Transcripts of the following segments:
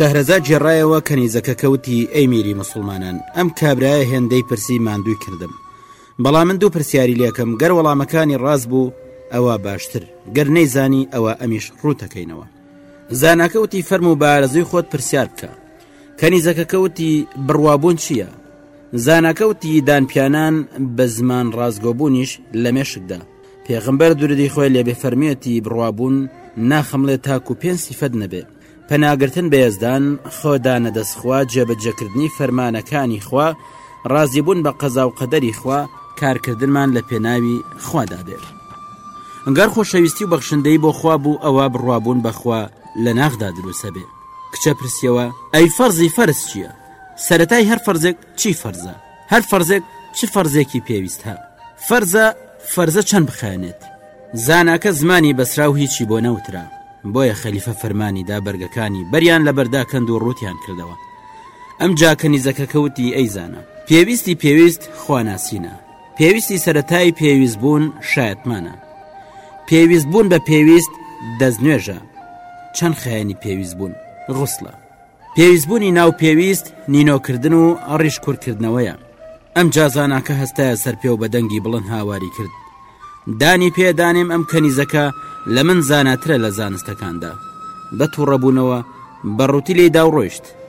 شەهرەزا جێڕایەوە کەنیزەکە کەوتی ئەی میری مسلمانان ئەم کابرایە هێندەی پرسی ماندووی کردم بەڵام من دوو پرسیاری لەکەم گەر وەڵامەکانی ڕاست بوو ئەوە باشتر گەر نەیزانی ئەوە ئەمیش ڕووتەکەینەوە زاناکەوتی فەرم و بارەزوی خۆت پرسیار بکە کەنیزەکەکە وتی، بڕوابوون چییە؟ زاناکە وتی، دانپیانان بە زمان ڕاستگۆبوونیش لە مێشکدا. پێغەمبەر دروودی خوای لێ بێ فەرموویەتی، بڕوابوون ناخەمڵێ تاکو پێنج سیفەت نەبێ، پەناگرتن بە یەزدان، خۆ دانە دەست خوا، جێبەجێکردنی فەرمانەکانی خوا، ڕازیبوون بە قەزا و قەدەری خوا، کارکردنمان لە پێناوی خوادا بێ، گەر خۆشەویستی و بەخشندەیی بۆ خوا بوو ئەوا بڕوابوون بە خوا لە ناخدا دروست ئەبێ. کچە پرسیەوە، ئەی فەرزی فەرز چیە؟ سەرەتای هەر فەرزێک چی فەرزە؟ هەر فەرزێک چ فەرزێکی پێویست هە؟ فەرزە فەرزە چەند بخایەنێت؟ زاناکە زمانی بەسراو هیچی بۆ نەوترا، بۆیە خەلیفە فەرمانی دا بەرگەکانی بەریان لەبەردا کەند و ڕووتیان کردەوە. ئەمجا کەنیزەکەکە وتی، ئەی زانا! پێویستی پێویست خواناسینە. پێویستی سەرەتایی پێویستبوون شایەتمانە پێویستبوون بە پێویست دەست نوێژە چەند خایەنی پێویستبوون غوسڵە پێویستبوونی ناو پێویست نینۆکردن و ئەڕیش کورکردنەوەیە ئەم جازاناکە هەستایە سەر پێ و بە دەنگی بڵند هاواری کرد دانی پێدانێم ئەم کەنیزەکە لە من زاناترە لە زانستەکاندا بە تووڕەبوونەوە بە ڕووتی لێدا و ڕۆیشت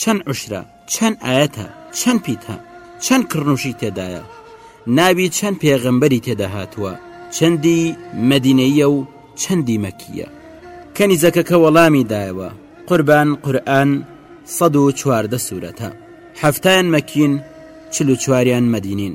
چەند عوشرە، چەند ئایەتە، چەند پیتە، چەند کڕنوشی تێدایە، ناوی چەند پێغەمبەری تێدا هاتووە، چەندی مەدینەییە و چەندی مەکییە؟ کەنیزەکەکە وەڵامی دایەوە، قوربان قورئان سەد و چواردە سورەتە، حەفتایان مەکین، چل و چواریان مەدینین.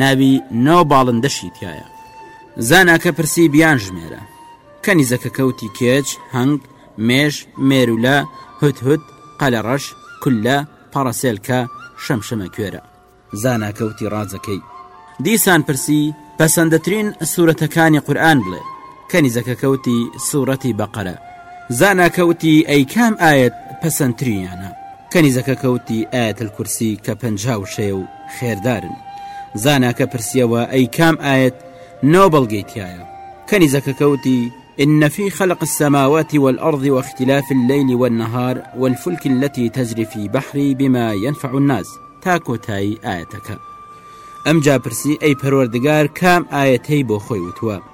ناوی نۆ باڵندەشی تیایە. زاناکە پرسی بیانژمێرە، کەنیزەکە کەوتی کێچ، هەنگ، مێش، مێرولە، هودهود، قەلەڕەش، کوللە، پەڕەسێلکە، شەمشەمەکوێرە. زاناکە وتی ڕاجەکەی. دیسان پرسی پەسەندەترین سورەتەکانی قورئان بڵێ. کەنیزەکە کەوتی سورەتی بەقەرە زاناکە وتی ئەی کام ئایەت پەسەنتریانە کەنیزەکە کەوتی ئایەت الکورسی کە پەنجا وشەیە و خێردارن زاناکە پرسیەوە ئەی کام ئایەت نۆ بەڵگەی تایە کەنیزەکە کەوتی إن في خلق السماوات والأرض واختلاف الليل والنهار والفلك التي تجري في بحر بما ينفع الناس تا کۆتایی ئاەتەکە ئەم جاپرسی ئەی پەروەردگار کام ئاەتەی بۆ خۆی وتووە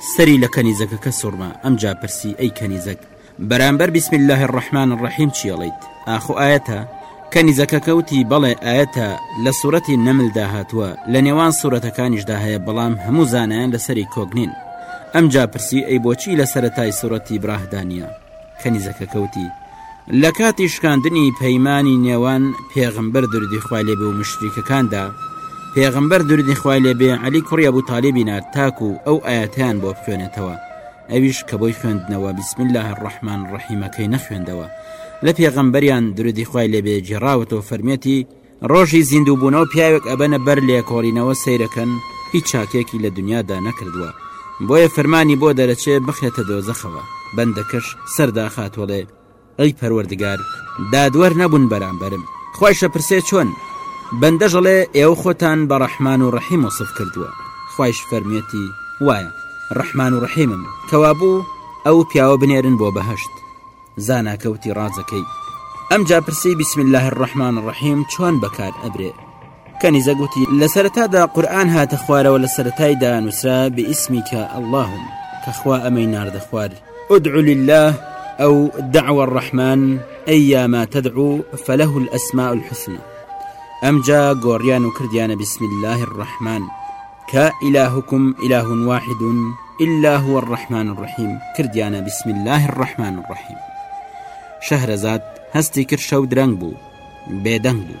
سەری لە کەنیزەکەکە سوڕما، ئەمجا پرسی، ئەی کەنیزەک، بەرامبەر بسم اللە الرحمن الرحیم چی ئەڵێیت؟ ئاخۆ ئایەتە؟ کەنیزەکەکە وتی، بەڵێ ئایەتە، لە سورەتی نەملدا هاتووە، لە نێوان سورەتەکانیشدا هەیە، بەڵام هەموو زانایان لەسەری کۆک نین. ئەمجا پرسی، ئەی بۆچی لە سەرەتای سورەتی براهدا نییە؟ کەنیزەکەکە وتی، لە کاتی شکاندنی پەیمانی نێوان پێغەمبەر دروودی خوای لێ بێ و موشریکەکاندا، پێغەمبەر دروودی خوای لێ بێ عەلی کوڕی ئەبو تالیبی نارد تاکو ئەو ئایەتەیان بۆ بخوێنێتەوە، ئەویش کە بۆی خوێندنەوە بسم اللە الرحمن الرحیمەکەی نەخوێندەوە، لە پێغەمبەریان دروودی خوای لێ بێ گێڕاوەتەوە فەرمیێتی، ڕۆژی زیندووبوونەوە پیاوێک ئەبەنە بەر لێکۆڵینەوە سەیرەکەن هیچ چاکێکی لە دنیادا نەکردووە بۆیە فەرمانی بۆ دەرەچێ بخرێتە دۆزەخەوە بەندەکەش سەرداخاتۆڵێ ئەی پەروەردگار دادوەر نەبوون بەرامبەرم خۆشە پرسێ چۆن بەندەژەڵێ ئێوە خۆتان بە ڕەحمان و ڕحیم و سف کردووە خۆش فەرمیەتی وایە ڕەحمان و ڕحیمم کەوابوو ئەو پیاوە بنێرن بۆ بەهشت زاناکە وتی ڕاجەکەی ئەمجا پرسی بسم الله الرحمن الرحیم چۆن بەکار ئەبرێ کەنیزە گوتی لە سەرتادا قورآن هاتە خوارەوە لە سەرای دانووسرا بئیسمی کە اللهم کەخوا ئەمەی ناردە خوار ادع لله ئەو دعوە الرحمن ئەی یاما تدعو فله الأسماء الحسنى ئەمجا گۆڕیان و کردیانە بسم الله الرحمن کە الهکم اله واحد الا هو الرحمن الرحیم کردیانە بسم الله الرحمن الرحیم شەهرەزاد هەستی کرد شەو درەنگ بوو بێدەنگ بوو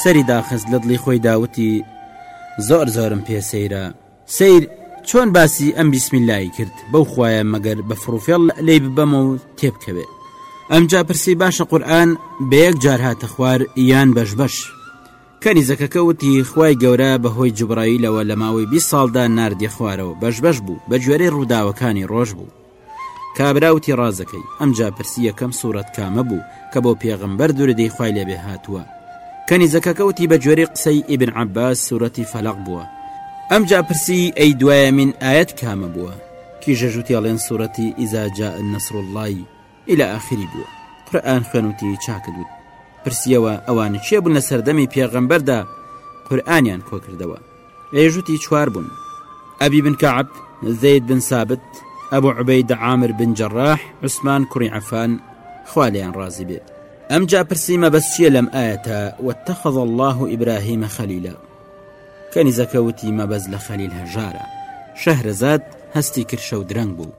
سەری داخست لە دڵی خۆی داوتی زۆر زۆرم پێ سەیرە سیر چۆن باسی ئەم بیسمیلایی کرد بەو خویە مەگەر بە فڕوفێڵ لەی ببەمە و تێبکەوێ ئەمجا پرسی باشە قورآن بە یەک جار هاتە خوار یان بەش بەش کەنی زەکەکە وتی خی گەورە بەهۆی جوبراییلەوە لە ماوەی 20 ساڵدا نردە خوارەوە بەش بەش بوو بە گوێرەی ڕووداوەکانی ڕۆژ بوو کابرا وتی ڕازەکەی ئەمجا پرسی یەکەم سورەت کامە بوو کە بۆ پێغەمبەر دورودی خوای لێبێ هاتووە کەنیزەکەکە وتی بە گوێرەی قسەی ئیبن عەباس سورەتی فەلەق بووە ئەمجا پرسی ئەی دوایەمین ئایەت کامە بووە کیژەژ وتی ئەڵێن سورەتی ئیزا جاء نەسر اللەی ئیلە ئاخری بووە قورئان خوێن وتی چاکت وت پرسیەوە ئەوانە کێ بوون لە سەردەمی پێغەمبەردا قورئانیان کۆکردەوە ئێ ژوتی چوار بوون ئەبی بن کەعب زەید بن سابت ئەبو عبەیدە عامر بن جەڕاح عوسمان کوڕی عەفان خوا لێیان ڕازی بێت ئەمجا پرسی مەبەست چییە لەم ئاەتە وەتەخەز الله و ئیبراهیمە خەلیلە کەنیزەکە وتی مەبەز لە خەلیل هەژارە شەهرەزاد هەستی کرشە و درەنگ بوو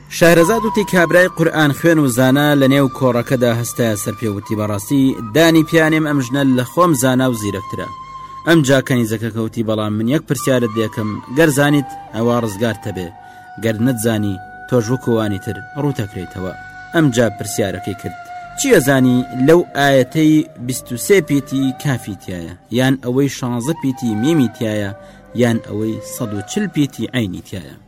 شەهرەزاد وتی کابرای قورئان خوێن و زانا لە نێو کۆڕەکەدا هەستایە سەر پێ وتی بەڕاستی دانی پیانێم ئەم ژنە لە خۆم زانا و زیرەکترە ئەم جا کەنیزەکە کەوتی بەڵام من یەک پرسیارت لێکم گەر زانیت ئەوا ڕزگارت هەبێ گەر نەتزانی تۆش وەکو وانی تر ڕووتەکرێیتەوە ئەم جا پرسیارەکەی کرد چی ئەزانی لەو ئاەتەی 23 پیتی کافی تایە یان ئەوەی شانزە پیتی میمی تایە یان ئەوەی 140 پیتی عینی تایە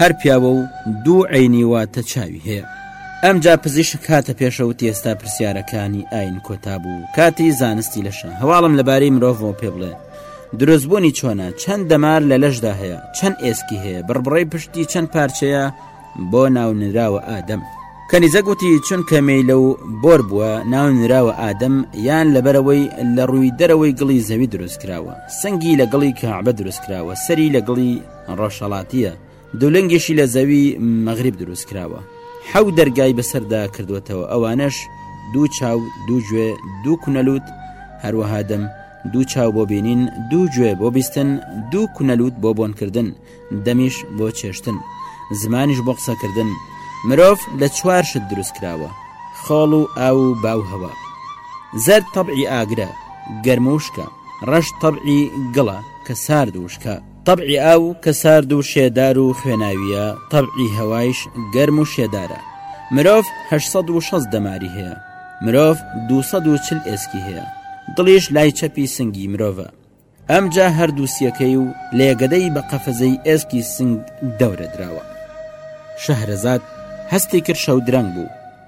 هەر پیاوە و دوو عینی واتە چاوی هەیە ئەمجا پزیشک هاتە پێشەوە وتی ئێستا پرسیارەکانی ئاین کۆتا بوو کاتی زانستی لەشە هەواڵم لەبارەی مرۆڤەوە پێ بڵێ دروستبوونی چۆنە چەند دەمار لە لەشدا هەیە چەند ئێسکی هەیە بڕبڕی پشتی چەند پارچەیە بۆ ناونراوە ئادەم کەنیزە گوتی چونکە مێی لەو بۆر بووە ناو نراوە ئادەم یان لەبەرەوەی لە ڕووی دەرەوەی گڵی زەوی دروست کراوە سنگی لە گڵی کەعبە دروست کراوە سەری لە گڵی ڕۆژهەڵاتیە دولنگیشی لە زەوی مەغریب دروست کراوە حەو دەرگای بەسەردا کردوێتەوە ئەوانش دوو چاو دوو گوێ دوو کونەلووت هەروەها دەم دوو چاو بۆ بینین دوو گوێ بۆ بیستن دوو کونەلووت بۆ بۆنکردن دەمیش بۆ چێشتن زمانیش بۆ قسەکردن مرۆڤ لە چوار شت دروست کراوە خۆڵ و ئاو و باو هەوا زەر تەبعی ئاگرە گەرموشکە ڕەش تەبعی گڵە کە سارد وشکە تەبعی ئاو کە سارد و شێدار و خوێناوییە، تەبعی هەوایش گەرم و شێدارە. مرۆڤ هەشت سەد و شەست دەماری هەیە. مرۆڤ دوو سەد و چل ئێسکی هەیە. دڵیش لای چەپی سنگی مرۆڤە. ئەمجا هەردوو سیەکەی و لێگەدەی بە قەفەزەی ئێسکی سنگ دەورە دراوە. شەهرەزاد هەستی کرد شەودرەنگ بوو.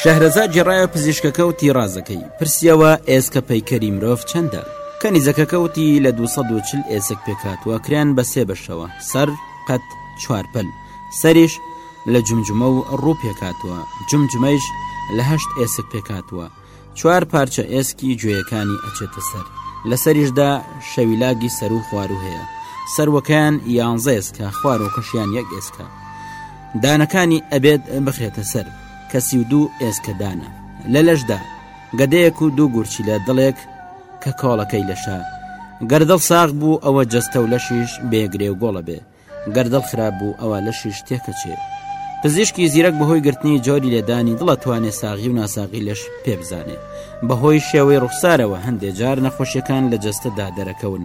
شەهرەزاد گێڕایەوە پزیشکەکە و تیڕازەکەی پرسیەوە ئێسکە پەیکەری مرۆڤ چەندە کەنیزەکەکە وتی لە دوو سەد و چل ئێسک پێکهاتووە کرێن بە سێ بەشەوە سەر قەت چوار پەل سەریش لە جمجمە و ڕوو پێکاتوە جمجمەیش لە هەشت ئێسک پێکاتوە چوار پارچە ئێسکی گوێیەکانی ئەچێتە سەر لە سەریشدا شەویلاگی سەر و خوارو هەیە سەروەکەیان یانزە ئێسکە خوارۆکەشیان یەک ئێسکە دانەکانی ئەبێت بخرێتە سەر کە سی و دوو ئێسکەدانە لە لەشدا، گەدەیەک و دوو گورچیلە دڵێک کە کۆڵەکەی لەشە، گەر دڵ ساغ بوو ئەوە جەستە و لەشیش بێ گرێ و گۆڵە بێ، گەر دڵ خراپ بوو ئەوا لەشیش تێکەچێ. پزیشکی زیرەک بەهۆی گرتنی جۆری لێدانی دڵ ئەتوانێ ساغی و ناساغی لەش پێ بزانێ. بەهۆی شێوەی ڕوخسارەوە هەندێ جار نەخۆشیەکان لە جەستەدا دەرەکەون.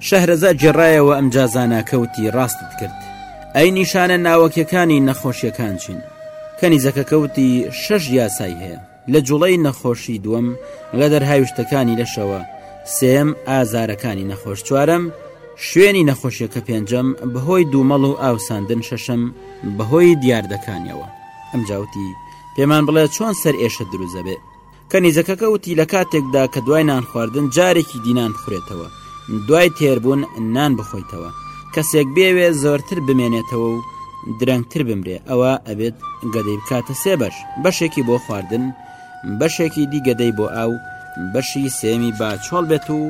شەهرەزاد گێڕایەوە ئەمجا زاناکە وتی ڕاستت کرد ئەی نیشانە ناوەکیەکانی نەخۆشیەکان چین کەنیزەکەکە وتی شەش یاسای هەیە لە جوڵەی نەخۆشی دووەم لە دەرهاویشتەکانی لەشەوە سێم ئازارەکانی نەخۆش چوارم شوێنی نەخۆشیەکە پێنجەم بەهۆی دوومەڵ و ئاوساندن شەشم بەهۆی دیاردەکانیەوە ئەمجاوتی پێمان بڵێ چۆن سەر ئێشە دروزەبێ کەنیزەکەکە وتی لە کاتێکدا کە دوای نان خواردن جارێکی دینان بخورێتەوە دوای تێربوون نان بخۆیتەوە کەسێک بێوێ زۆرتر بمێنێتەوە و درەنگتر بمرێ ئەوە ئەبێت گەدەی بکاتە سێ بەش بەشێکی بۆ خواردن بەشێکی دیگەدەی بۆ ئاو بەشی سێمی با چۆڵ بێت و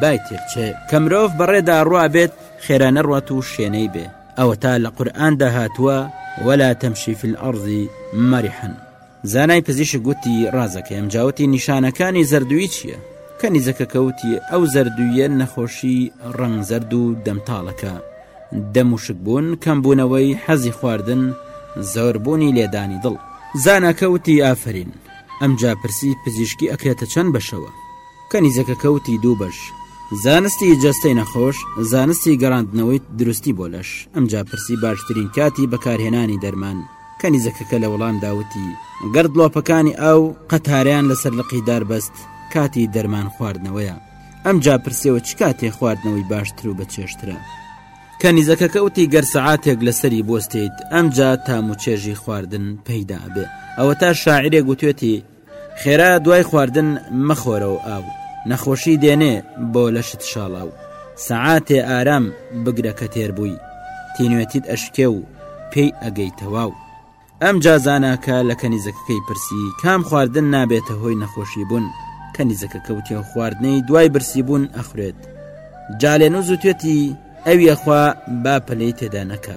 بای تێبچێ کە مرۆڤ بەڕێدا ڕوا بێت خێرا نەڕوات و شێنەی بێ ئەوە تا لە قورآاندا هاتووە وەلا تەمشیفل ئەڕزی مەریحن زانای پزیشک وتی ڕازەکەم جاوتی نیشانەکانی زەردووی چییە؟ کەنیزەکە کەوتی ئەو زەردوویە نەخۆشی ڕەنگ زەرد و دەمتاڵەکە دەموشک بوون کەم بوونەوەی حەزی خواردن زۆربوونی لێدانی دڵ زاناکەوتی ئافرین ئەم جاپرسی پزیشکی ئەکرێتە چەند بەشەوە کەنیزەکە کەوتی دوو بەش زانستی جەستەی نەخۆش زانستی گەڕاندنەوەی دروستی بۆ لەش ئەم جاپرسی باشترین کاتی بەکارهێنانی دەرمان کەنیزەکەکە لە وەڵامدا وتی، گەر دڵۆپەکانی ئاو قەتارەیان لەسەر لقی دار بەست، کاتی دەرمان خواردنەوەیە. ئەمجا پرسیەوە چ کاتێ خواردنەوەی باشتر و بە چێژترە؟ کەنیزەکەکە وتی، گەر سەعاتێک لەسەری بوەستێیت، ئەمجا تام و چێژی خواردن پەیدا ئەبێ. ئەوەتا شاعیرێک وتوێتی، خێرا دوای خواردن مەخۆرەوە ئاو نەخۆشی دێنێ بۆ لەشت شاڵاو سەعاتێ ئارام بگرە کە تێر بووی تینوێتیت ئەشکێ و پێی ئەگەی تەواو ئەم جازاناکە لە کەنیزەکەکەی پرسی کام خواردن نابێتە هۆی نەخۆشی بوون کەنیزەکە کەوتە و خواردنەی دوای برسی بوون ئەخورێت جالێن و زوتێتی ئەویەخوا با پەلەی تێدا نەکە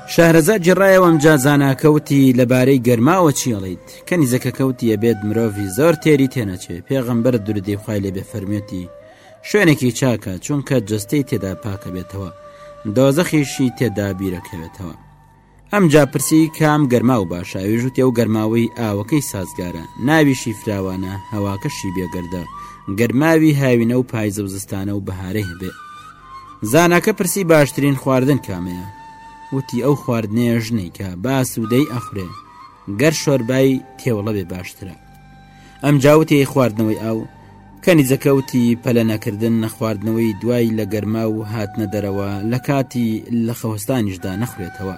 شەهرەزاد جڕایەوە ئەمجا زاناکە وتی لە بارەی گەرماوە چی ئەڵێیت کەنیزەکەکە وتی ئەبێت مرۆڤی زۆر تێری تێنەچێ پێغەمبەر دردی خوای لێبێ فەرمیێتی شوێنێکی چاکە چونکە جستەی تێدا پاکە بێتەوە دۆزەخیشی تێدا بیرەکەوێتەوە ئەمجا پرسی کام گەرماو باشە ئەوێژ وتی ئەو گەرماوەی ئاوەکەی سازگارە ناویشی فراوانە هەواکەشی بێگەردە گەرماوی هاوینە و پایزە و زستانە و بەهارەی هەبێت زاناکە پرسی باشترین خواردن کامەیە وتی ئەو خواردنەیە ژنەی کە باس و دەی ئەخورێ گەر شۆربای تێوەڵە بێ باشترە ئەم جاوتی خواردنەوەی ئاو کەنی جەکەوتی پەلە نەکردن نەخواردنەوەی دوای لە گەرما و هاتنە دەرەوە لە کاتی لە خەوستانیشدا نەخورێتەوە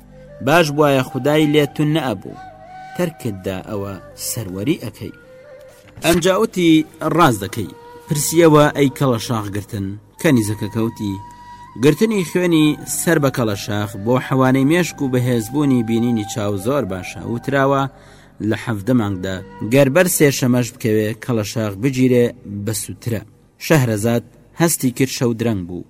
باش بواە خودای لێ تون نەبوو تەرکتدا ئەوە سەروەری ئەەکەی ئەمجاوتی ڕاز دەکەی پرسیەوە ئەی کەڵە شاخگرتن کەنی زەکەکەوتی گرتنی خوێنی سەر بە کەڵە شاخ بۆ حەوانەی مێشک و بەهێزبوونی بینینی چاو زۆر باشە وتراوە لە حەفدە مانگدا گەربەر سێشەمەش بکەوێ کەڵە شاخ بگیرێ بە سووترە شەهرەزاد هەستی کرد شەو درەنگ بوو